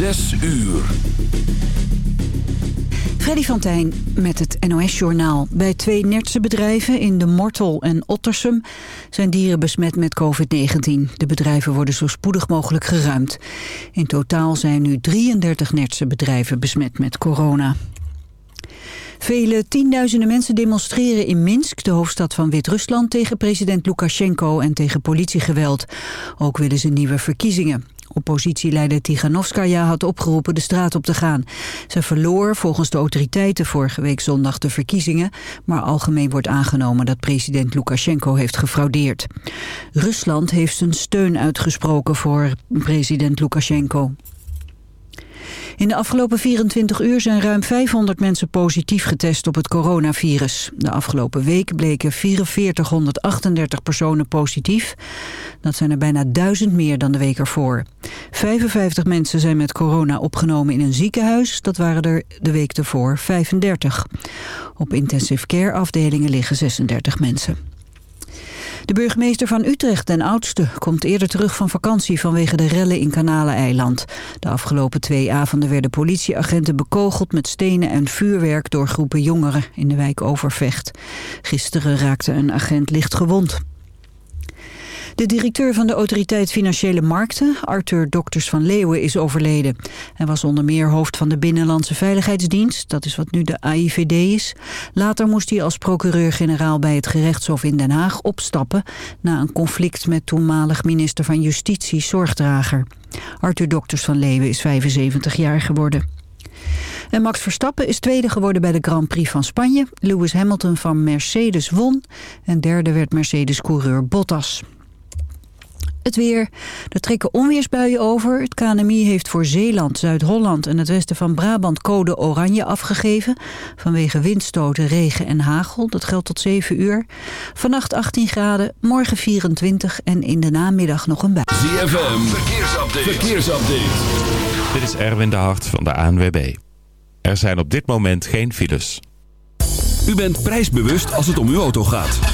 Zes uur. Freddy van Tijn met het NOS-journaal. Bij twee Nertse bedrijven in de Mortel en Ottersum zijn dieren besmet met COVID-19. De bedrijven worden zo spoedig mogelijk geruimd. In totaal zijn nu 33 Nertse bedrijven besmet met corona. Vele tienduizenden mensen demonstreren in Minsk, de hoofdstad van Wit-Rusland, tegen president Lukashenko en tegen politiegeweld. Ook willen ze nieuwe verkiezingen. Oppositieleider Tiganovskaya had opgeroepen de straat op te gaan. Ze verloor volgens de autoriteiten vorige week zondag de verkiezingen... maar algemeen wordt aangenomen dat president Lukashenko heeft gefraudeerd. Rusland heeft zijn steun uitgesproken voor president Lukashenko. In de afgelopen 24 uur zijn ruim 500 mensen positief getest op het coronavirus. De afgelopen week bleken 4438 personen positief. Dat zijn er bijna 1000 meer dan de week ervoor. 55 mensen zijn met corona opgenomen in een ziekenhuis. Dat waren er de week ervoor 35. Op intensive care afdelingen liggen 36 mensen. De burgemeester van Utrecht, den oudste, komt eerder terug van vakantie vanwege de rellen in Kanaleneiland. De afgelopen twee avonden werden politieagenten bekogeld met stenen en vuurwerk door groepen jongeren in de wijk Overvecht. Gisteren raakte een agent licht gewond. De directeur van de Autoriteit Financiële Markten, Arthur Dokters van Leeuwen, is overleden. Hij was onder meer hoofd van de Binnenlandse Veiligheidsdienst, dat is wat nu de AIVD is. Later moest hij als procureur-generaal bij het gerechtshof in Den Haag opstappen... na een conflict met toenmalig minister van Justitie, Zorgdrager. Arthur Dokters van Leeuwen is 75 jaar geworden. En Max Verstappen is tweede geworden bij de Grand Prix van Spanje. Lewis Hamilton van Mercedes won. En derde werd Mercedes-coureur Bottas. Het weer. Er trekken onweersbuien over. Het KNMI heeft voor Zeeland, Zuid-Holland en het westen van Brabant code oranje afgegeven. Vanwege windstoten, regen en hagel. Dat geldt tot 7 uur. Vannacht 18 graden, morgen 24 en in de namiddag nog een bui. ZFM, verkeersupdate. verkeersupdate. Dit is Erwin de Hart van de ANWB. Er zijn op dit moment geen files. U bent prijsbewust als het om uw auto gaat.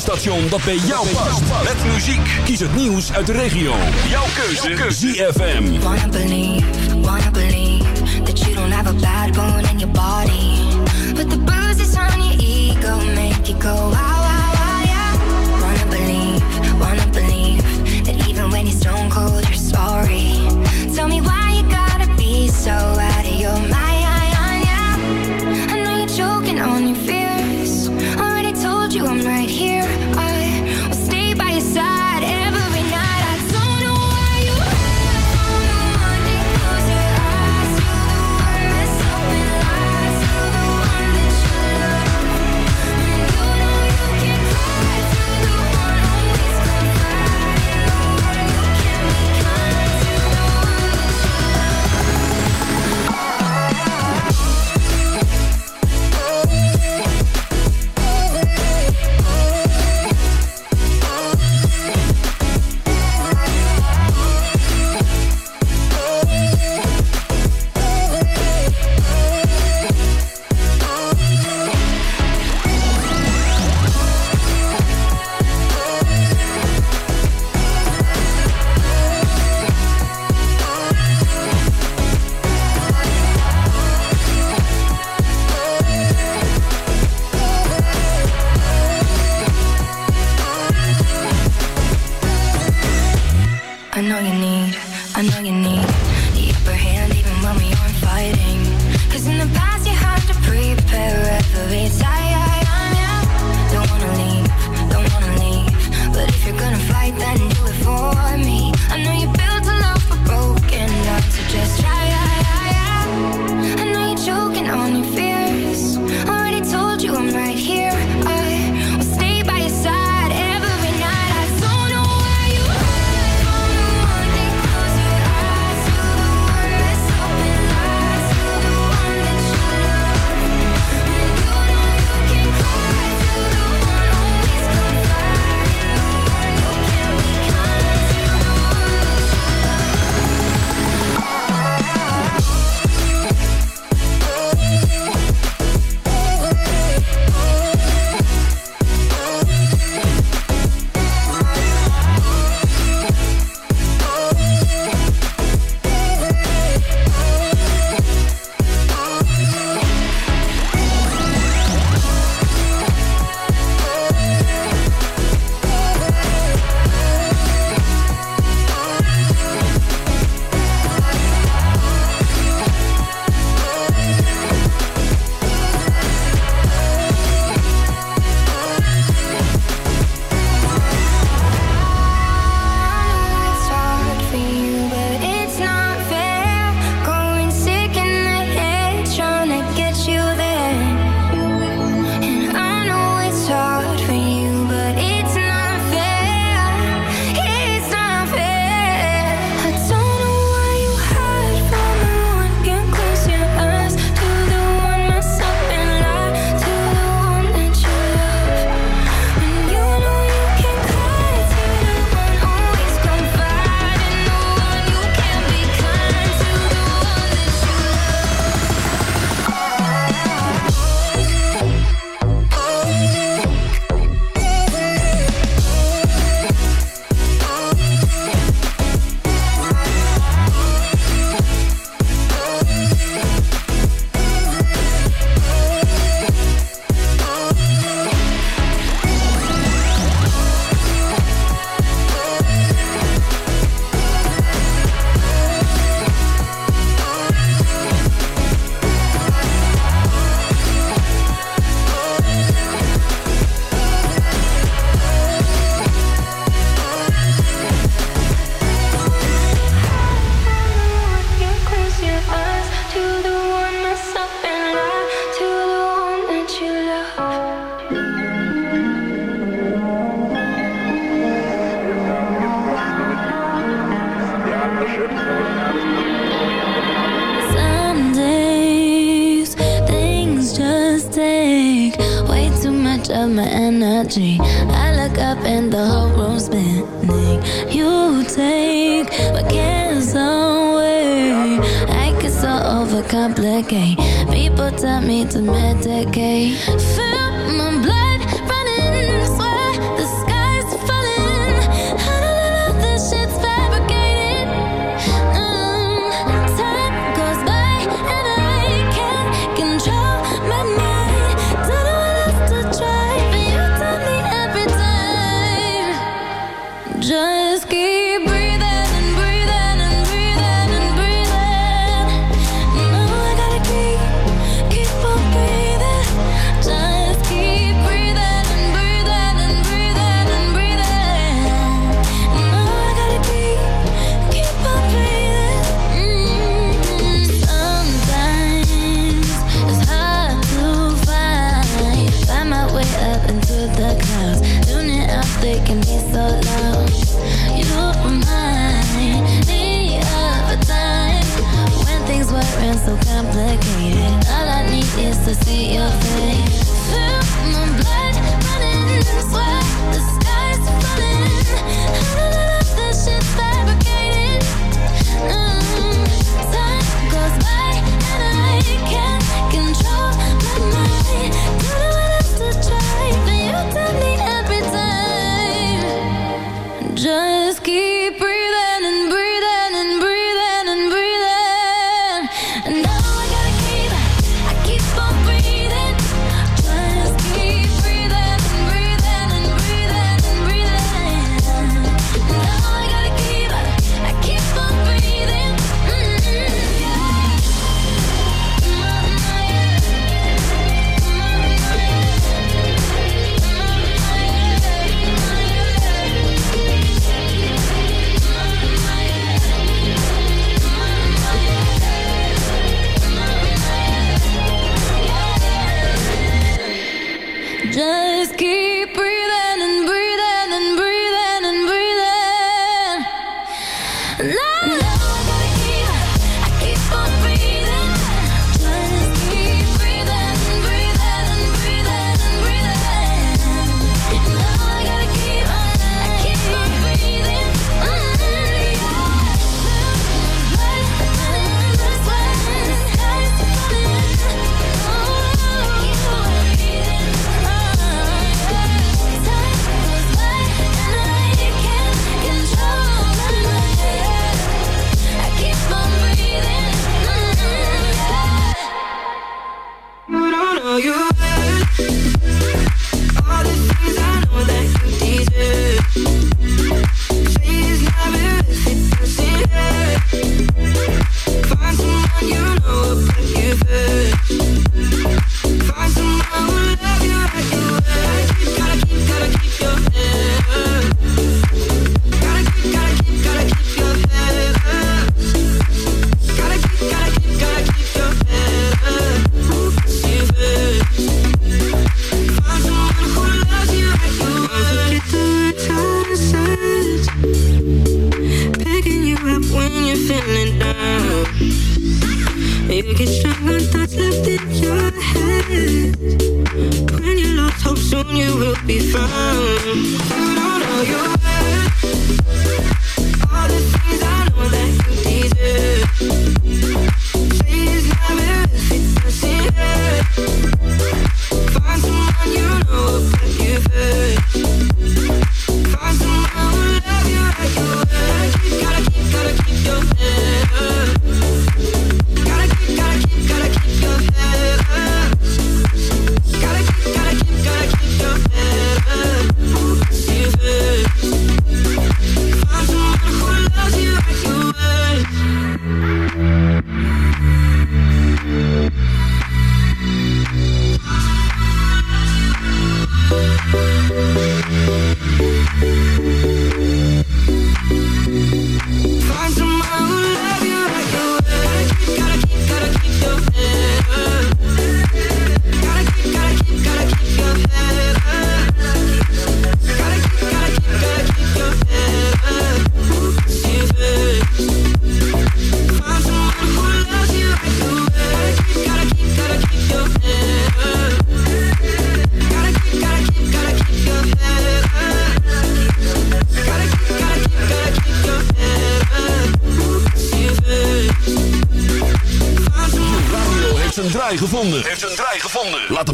Station dat bij jou past. Met muziek. Kies het nieuws uit de regio. Jouw keuze. ZFM. But the bruises ego make go out.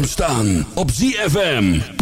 Staan op ZFM.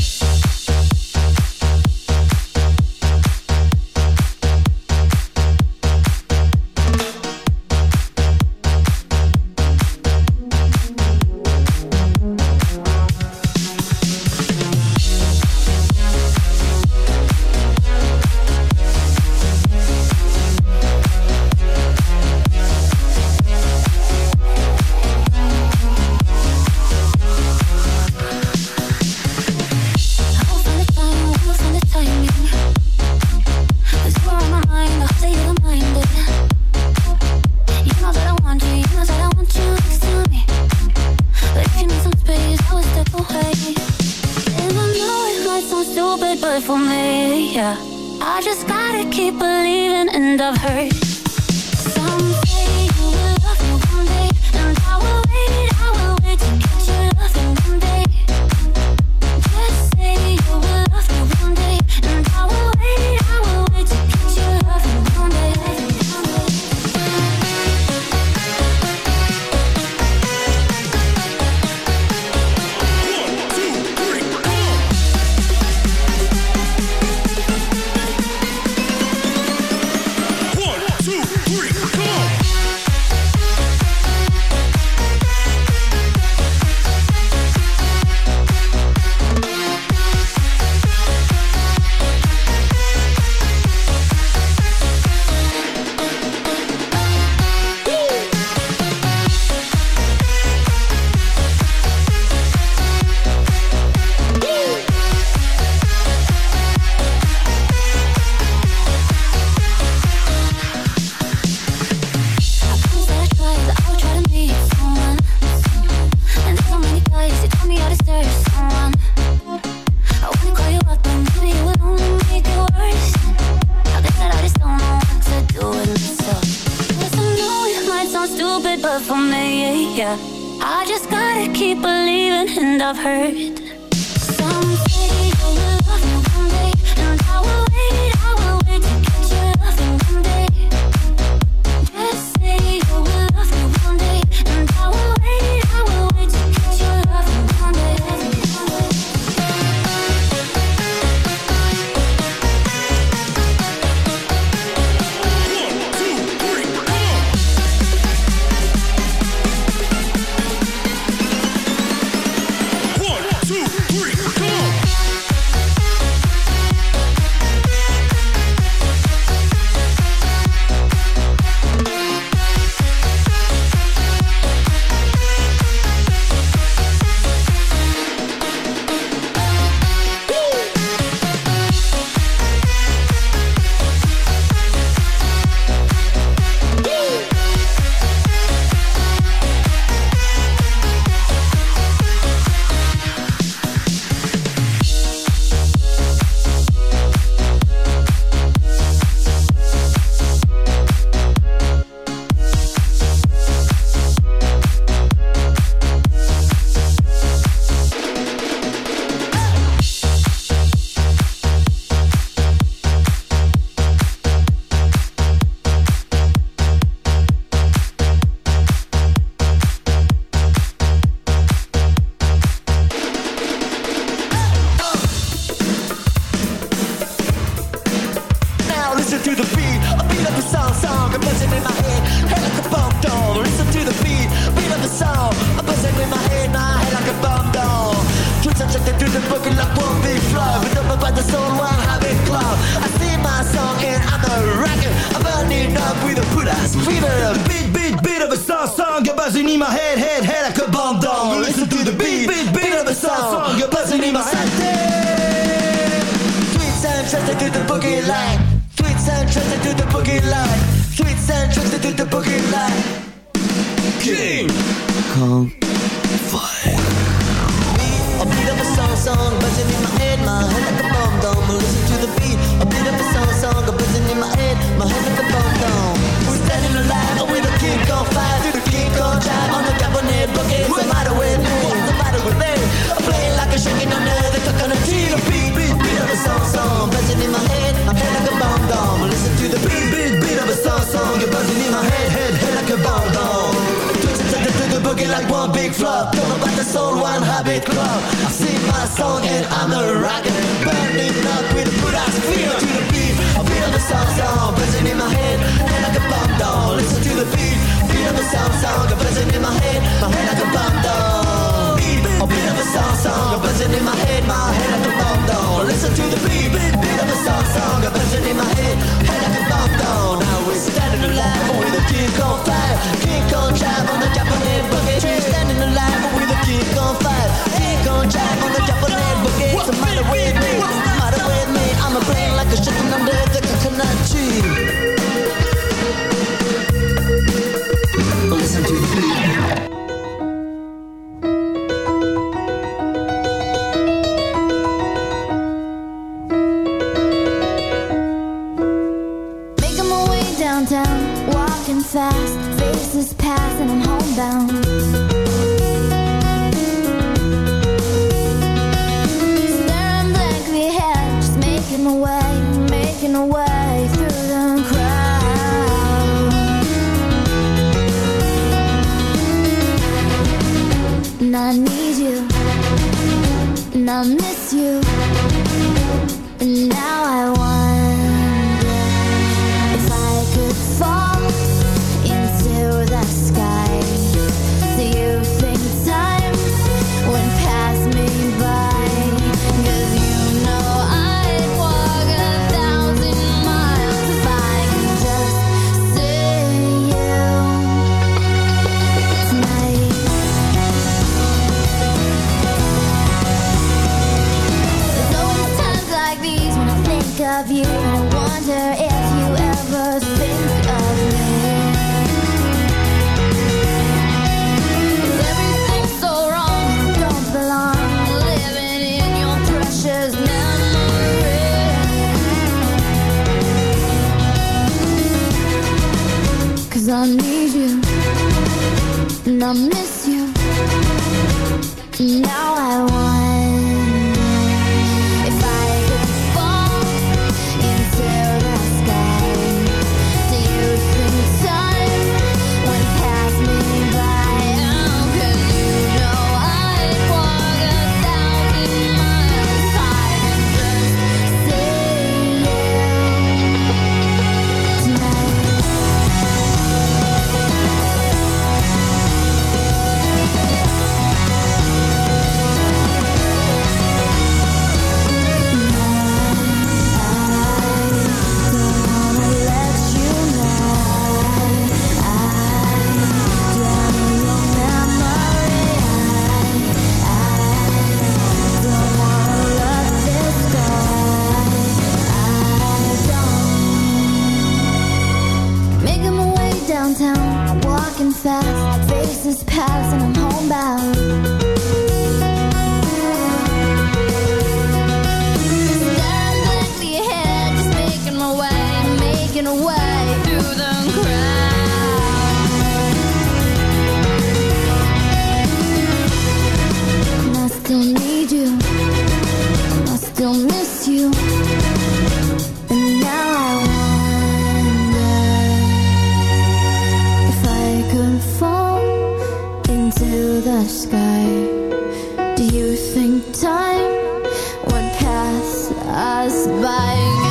flying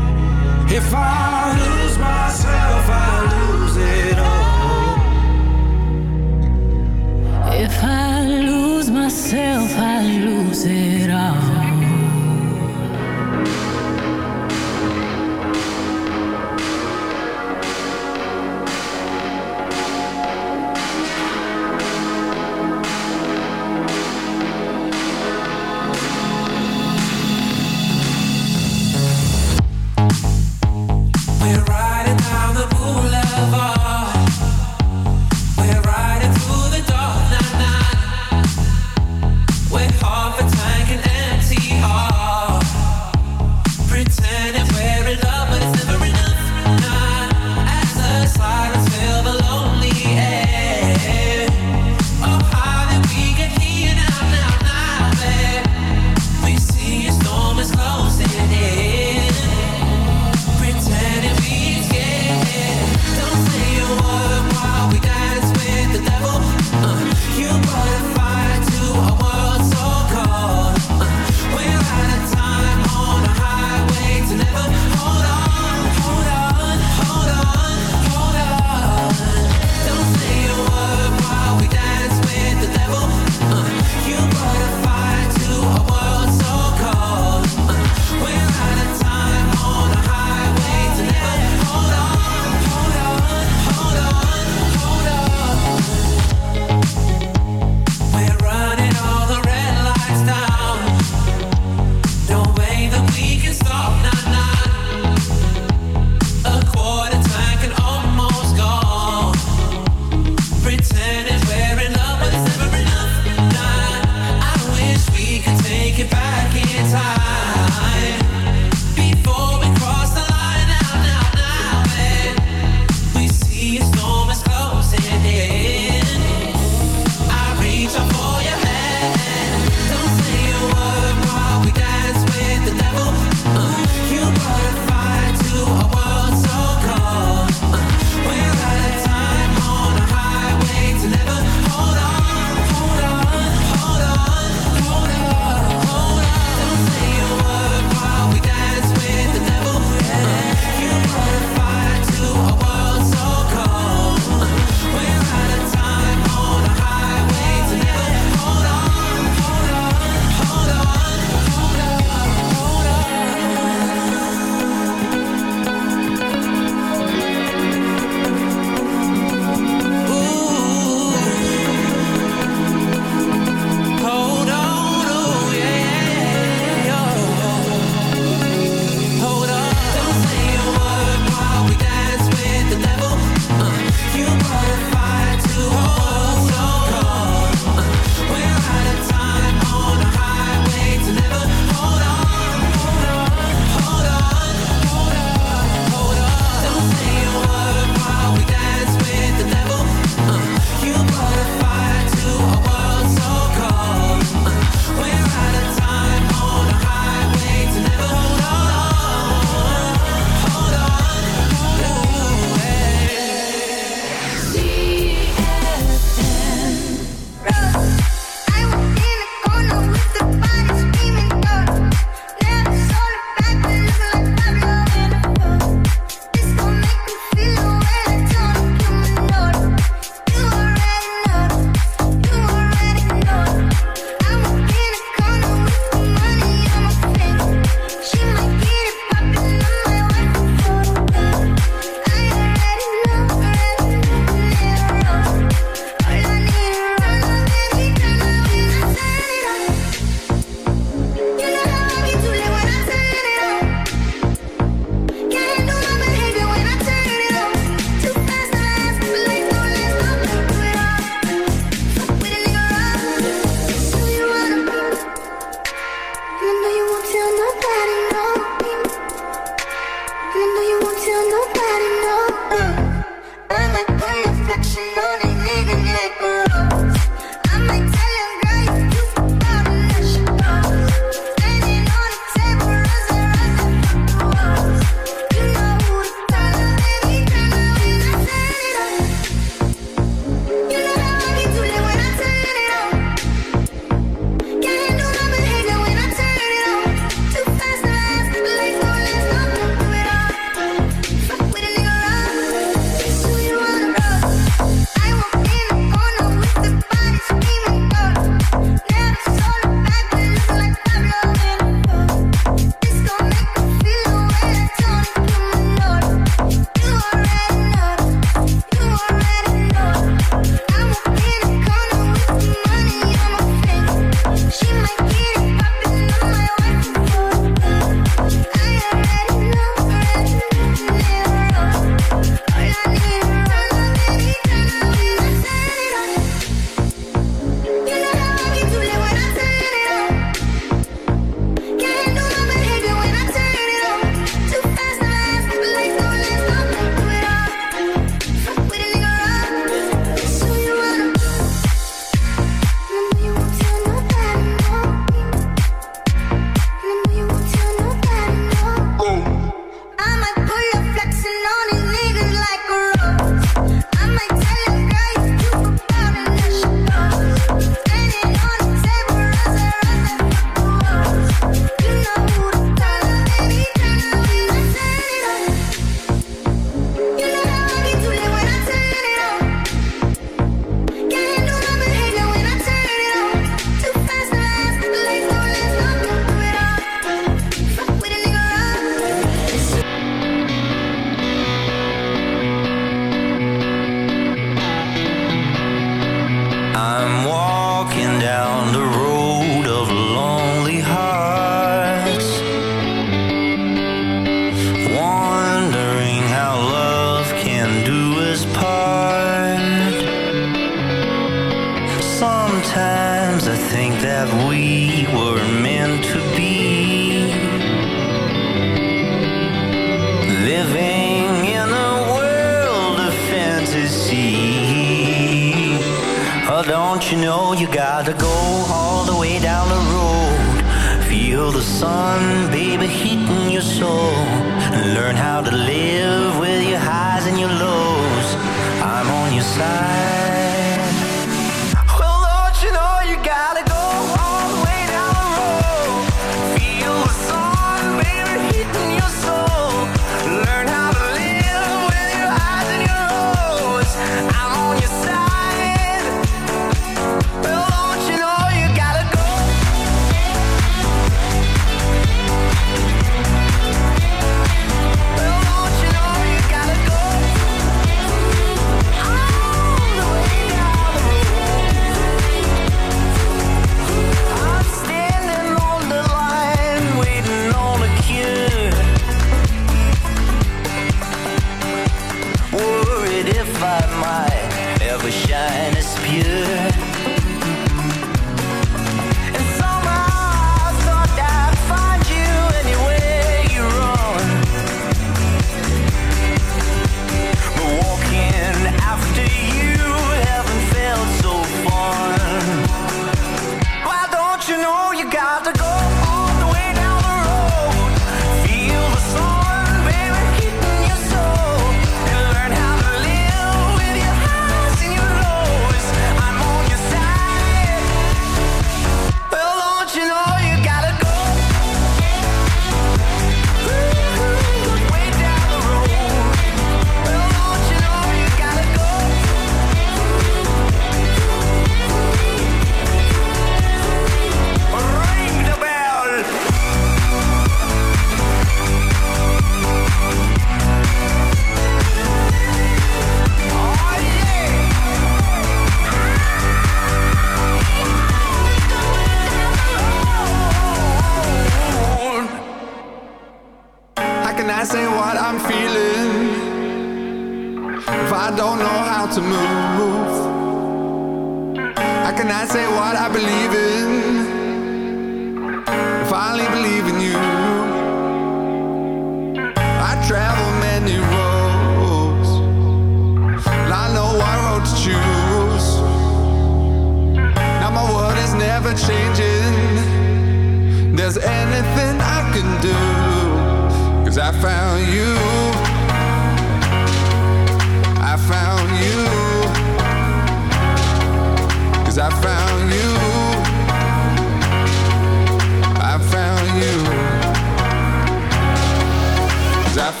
I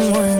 someone